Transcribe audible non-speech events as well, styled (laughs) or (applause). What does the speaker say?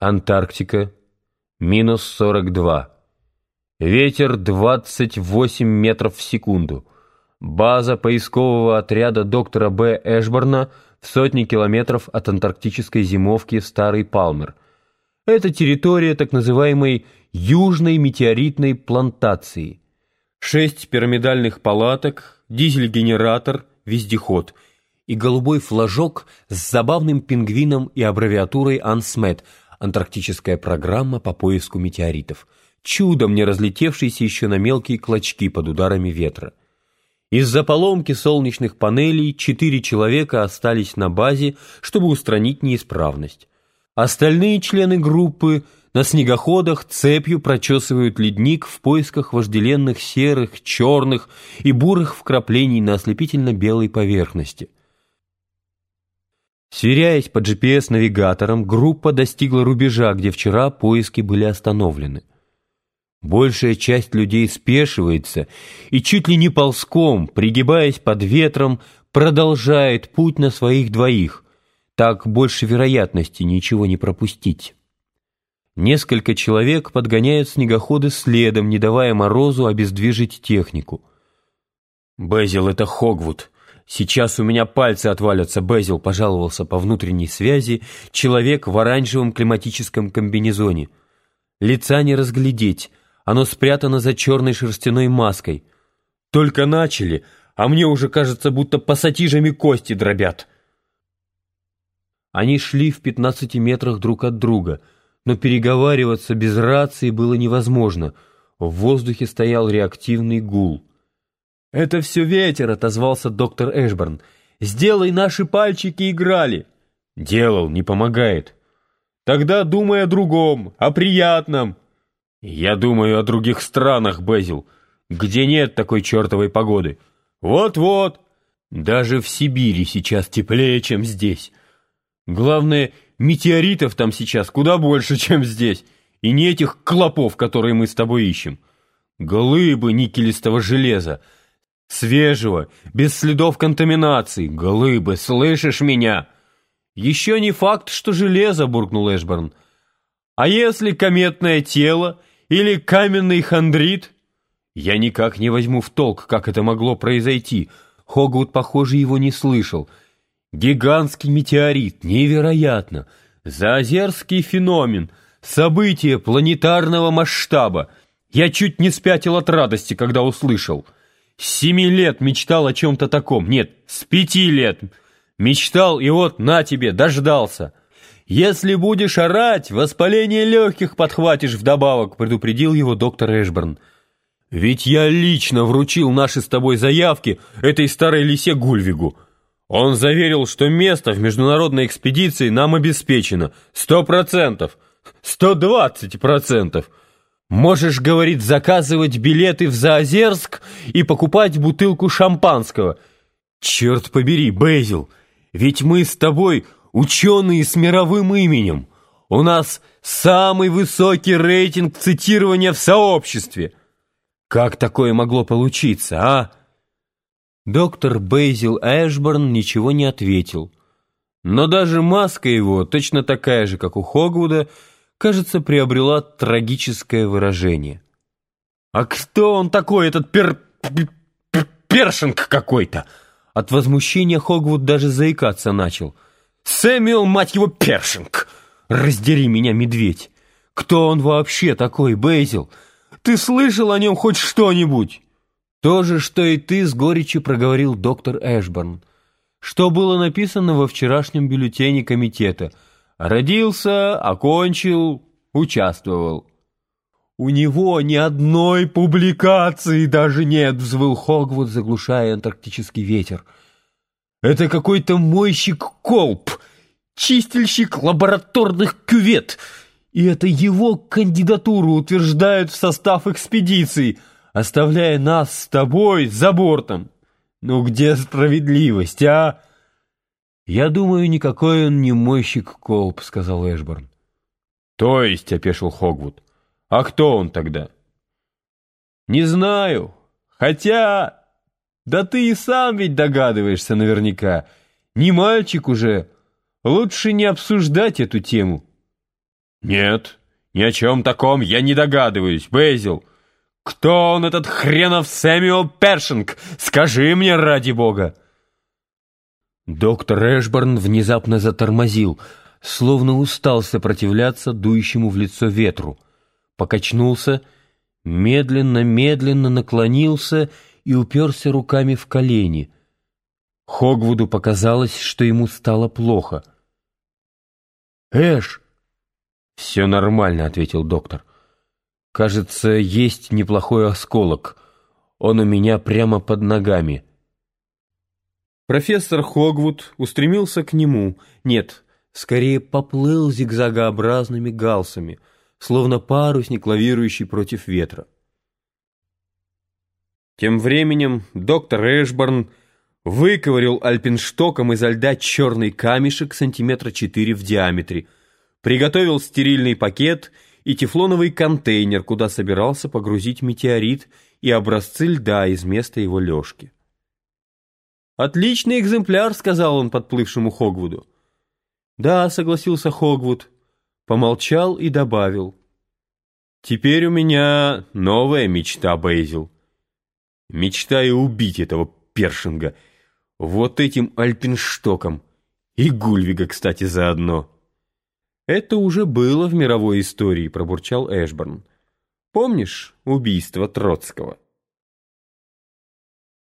Антарктика. Минус 42. Ветер 28 метров в секунду. База поискового отряда доктора Б. Эшборна в сотни километров от антарктической зимовки Старый Палмер. Это территория так называемой Южной метеоритной плантации. Шесть пирамидальных палаток, дизель-генератор, вездеход и голубой флажок с забавным пингвином и аббревиатурой «Ансмет» – антарктическая программа по поиску метеоритов, чудом не разлетевшийся еще на мелкие клочки под ударами ветра. Из-за поломки солнечных панелей четыре человека остались на базе, чтобы устранить неисправность. Остальные члены группы на снегоходах цепью прочесывают ледник в поисках вожделенных серых, черных и бурых вкраплений на ослепительно-белой поверхности – Сверяясь по GPS-навигаторам, группа достигла рубежа, где вчера поиски были остановлены. Большая часть людей спешивается и чуть ли не ползком, пригибаясь под ветром, продолжает путь на своих двоих. Так больше вероятности ничего не пропустить. Несколько человек подгоняют снегоходы следом, не давая Морозу обездвижить технику. «Безил, это Хогвуд», «Сейчас у меня пальцы отвалятся, Безил», — пожаловался по внутренней связи человек в оранжевом климатическом комбинезоне. Лица не разглядеть, оно спрятано за черной шерстяной маской. «Только начали, а мне уже кажется, будто пассатижами кости дробят». Они шли в пятнадцати метрах друг от друга, но переговариваться без рации было невозможно. В воздухе стоял реактивный гул. «Это все ветер», — отозвался доктор Эшборн. «Сделай наши пальчики играли». «Делал, не помогает». «Тогда думай о другом, о приятном». «Я думаю о других странах, Безил, где нет такой чертовой погоды». «Вот-вот». «Даже в Сибири сейчас теплее, чем здесь. Главное, метеоритов там сейчас куда больше, (laughs) чем здесь, и не этих клопов, которые мы с тобой ищем. Глыбы никелистого железа» Свежего, без следов контаминации. Глыбы, слышишь меня? Еще не факт, что железо, буркнул Эшборн. А если кометное тело или каменный хондрит? Я никак не возьму в толк, как это могло произойти. Хогвуд, похоже, его не слышал. Гигантский метеорит, невероятно. Заозерский феномен, событие планетарного масштаба. Я чуть не спятил от радости, когда услышал. С семи лет мечтал о чем-то таком. Нет, с пяти лет. Мечтал, и вот на тебе, дождался. Если будешь орать, воспаление легких подхватишь вдобавок, предупредил его доктор Эшборн. Ведь я лично вручил наши с тобой заявки этой старой лисе Гульвигу. Он заверил, что место в международной экспедиции нам обеспечено. Сто процентов. Сто двадцать процентов. Можешь, говорит, заказывать билеты в Заозерск и покупать бутылку шампанского. Черт побери, Безил, ведь мы с тобой ученые с мировым именем. У нас самый высокий рейтинг цитирования в сообществе. Как такое могло получиться, а? Доктор Бейзил Эшборн ничего не ответил. Но даже маска его, точно такая же, как у Хогвуда, кажется, приобрела трагическое выражение. «А кто он такой, этот пер... першинг какой-то?» От возмущения Хогвуд даже заикаться начал. «Сэмюэл, мать его, першинг! Раздери меня, медведь! Кто он вообще такой, Бейзил? Ты слышал о нем хоть что-нибудь?» «То же, что и ты с горечью проговорил доктор Эшборн. Что было написано во вчерашнем бюллетене комитета — Родился, окончил, участвовал. «У него ни одной публикации даже нет!» — взвыл Хогвуд, заглушая антарктический ветер. «Это какой-то мойщик колб, чистильщик лабораторных кювет, и это его кандидатуру утверждают в состав экспедиции, оставляя нас с тобой за бортом. Ну где справедливость, а?» «Я думаю, никакой он не мойщик Колб», — сказал Эшборн. «То есть», — опешил Хогвуд, — «а кто он тогда?» «Не знаю. Хотя... Да ты и сам ведь догадываешься наверняка. Не мальчик уже. Лучше не обсуждать эту тему». «Нет, ни о чем таком я не догадываюсь, Бейзил. Кто он, этот хренов Сэмюэл Першинг? Скажи мне, ради бога!» Доктор Эшборн внезапно затормозил, словно устал сопротивляться дующему в лицо ветру. Покачнулся, медленно-медленно наклонился и уперся руками в колени. Хогвуду показалось, что ему стало плохо. «Эш!» «Все нормально», — ответил доктор. «Кажется, есть неплохой осколок. Он у меня прямо под ногами». Профессор Хогвуд устремился к нему. Нет, скорее поплыл зигзагообразными галсами, словно парусник, лавирующий против ветра. Тем временем доктор Эшборн выковырил альпинштоком изо льда черный камешек сантиметра четыре в диаметре, приготовил стерильный пакет и тефлоновый контейнер, куда собирался погрузить метеорит и образцы льда из места его лёжки. «Отличный экземпляр», — сказал он подплывшему Хогвуду. «Да», — согласился Хогвуд, помолчал и добавил. «Теперь у меня новая мечта, Бейзил. Мечтаю убить этого першинга вот этим альпинштоком. И Гульвига, кстати, заодно». «Это уже было в мировой истории», — пробурчал Эшборн. «Помнишь убийство Троцкого?»